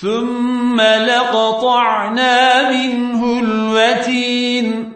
ثم لقطعنا منه الوتين.